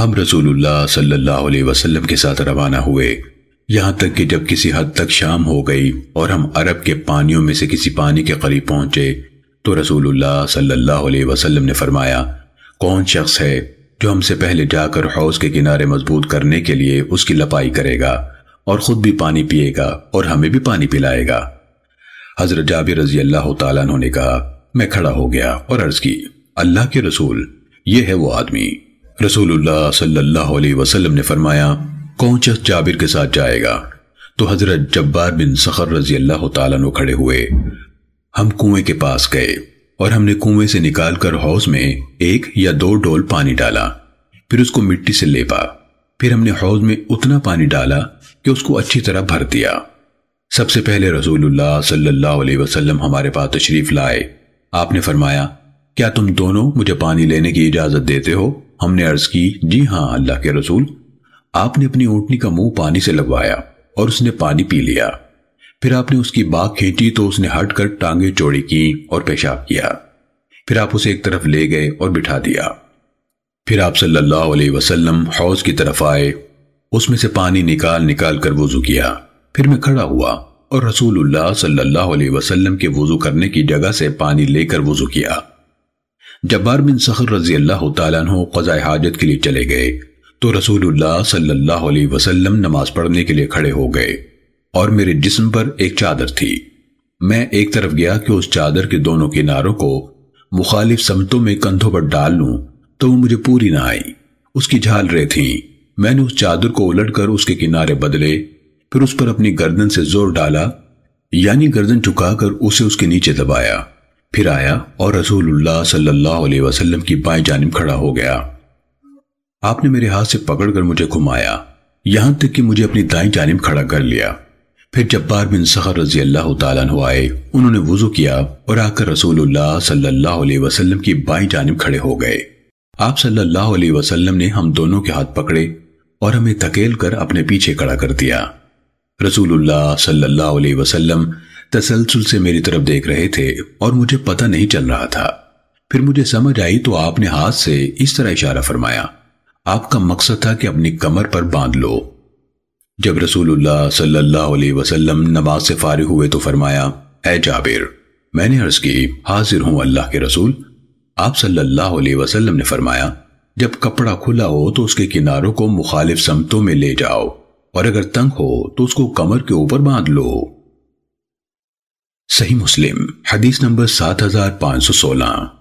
ہم رسول اللہ صلی اللہ علیہ وسلم کے ساتھ روانہ ہوئے۔ یہاں تک کہ جب کسی حد تک شام ہو گئی اور ہم عرب کے پانیوں میں سے کسی پانی کے قریب پہنچے تو رسول اللہ صلی اللہ علیہ وسلم نے فرمایا، کون شخص ہے جو ہم سے پہلے جا کر حوض کے کنارے مضبوط کرنے کے لیے اس کی لپائی کرے گا اور خود بھی پانی پیے گا اور ہمیں بھی پانی پلائے گا؟ حضرت جابر رضی اللہ تعالیٰ نے کہا، میں کھڑا ہو گیا اور عرض کی، اللہ کے رسول، یہ ہے وہ آدمی۔ رسول اللہ صلی اللہ علیہ وسلم نے فرمایا، کون شخص جابر کے ساتھ جائے گا؟ تو حضرت جبار بن سخر رضی اللہ تعالیٰ عنہ کھڑے ہوئے۔ ہم کنویں کے پاس گئے اور ہم نے کنویں سے نکال کر حوض میں ایک یا دو ڈول پانی ڈالا، پھر اس کو مٹی سے لیپا۔ پھر ہم نے حوض میں اتنا پانی ڈالا کہ اس کو اچھی طرح بھر دیا۔ سب سے پہلے رسول اللہ صلی اللہ علیہ وسلم ہمارے پاس تشریف لائے۔ آپ نے فرمایا، کیا تم دونوں مجھے پانی لینے کی اجازت دیتے ہو؟ ہم نے عرض کی جی ہاں اللہ کے رسول، آپ نے اپنی اونٹنی کا منہ پانی سے لگوایا اور اس نے پانی پی لیا۔ پھر آپ نے اس کی باغ کھینچی تو اس نے ہٹ کر ٹانگیں چوڑی کی اور پیشاب کیا۔ پھر آپ اسے ایک طرف لے گئے اور بٹھا دیا۔ پھر آپ صلی اللہ علیہ وسلم حوض کی طرف آئے۔ اس میں سے پانی نکال نکال کر وضو کیا۔ پھر میں کھڑا ہوا اور رسول اللہ صلی اللہ علیہ وسلم کے وضو کرنے کی جگہ سے پانی لے کر وضو کیا۔ جبار بن سخر رضی اللہ تعالیٰ عنہ قضاء حاجت کے لیے چلے گئے تو رسول اللہ صلی اللہ علیہ وسلم نماز پڑھنے کے لیے کھڑے ہو گئے اور میرے جسم پر ایک چادر تھی۔ میں ایک طرف گیا کہ اس چادر کے دونوں کناروں کو مخالف سمتوں میں کندھوں پر ڈال لوں تو وہ مجھے پوری نہ آئی۔ اس کی جھال رہے تھیں میں نے اس چادر کو الٹ کر اس کے کنارے بدلے، پھر اس پر اپنی گردن سے زور ڈالا یعنی گردن چکا کر اسے اس کے نیچے دبایا۔ پھر آیا اور رسول اللہ صلی اللہ علیہ وسلم کی بائیں جانب کھڑا ہو گیا۔ آپ نے میرے ہاتھ سے پکڑ کر مجھے گھمایا، یہاں تک کہ مجھے اپنی دائیں جانب کھڑا کر لیا۔ پھر جبار بن سخر رضی اللہ تعالیٰ عنہ آئے، انہوں نے وضو کیا اور آ کر رسول اللہ صلی اللہ علیہ وسلم کی بائیں جانب کھڑے ہو گئے۔ آپ صلی اللہ علیہ وسلم نے ہم دونوں کے ہاتھ پکڑے اور ہمیں تکیل کر اپنے پیچھے کھڑا کر دیا۔ رسول اللہ صلی اللہ علیہ وسلم تسلسل سے میری طرف دیکھ رہے تھے اور مجھے پتہ نہیں چل رہا تھا۔ پھر مجھے سمجھ آئی تو آپ نے ہاتھ سے اس طرح اشارہ فرمایا، آپ کا مقصد تھا کہ اپنی کمر پر باندھ لو۔ جب رسول اللہ صلی اللہ علیہ وسلم نماز سے فارغ ہوئے تو فرمایا، اے جابر، میں نے عرض کی، حاضر ہوں اللہ کے رسول۔ آپ صلی اللہ علیہ وسلم نے فرمایا، جب کپڑا کھلا ہو تو اس کے کناروں کو مخالف سمتوں میں لے جاؤ، اور اگر تنگ ہو تو اس کو کمر کے اوپر باندھ لو۔ صحیح مسلم حدیث نمبر سات ہزار پانچ سو سولہ۔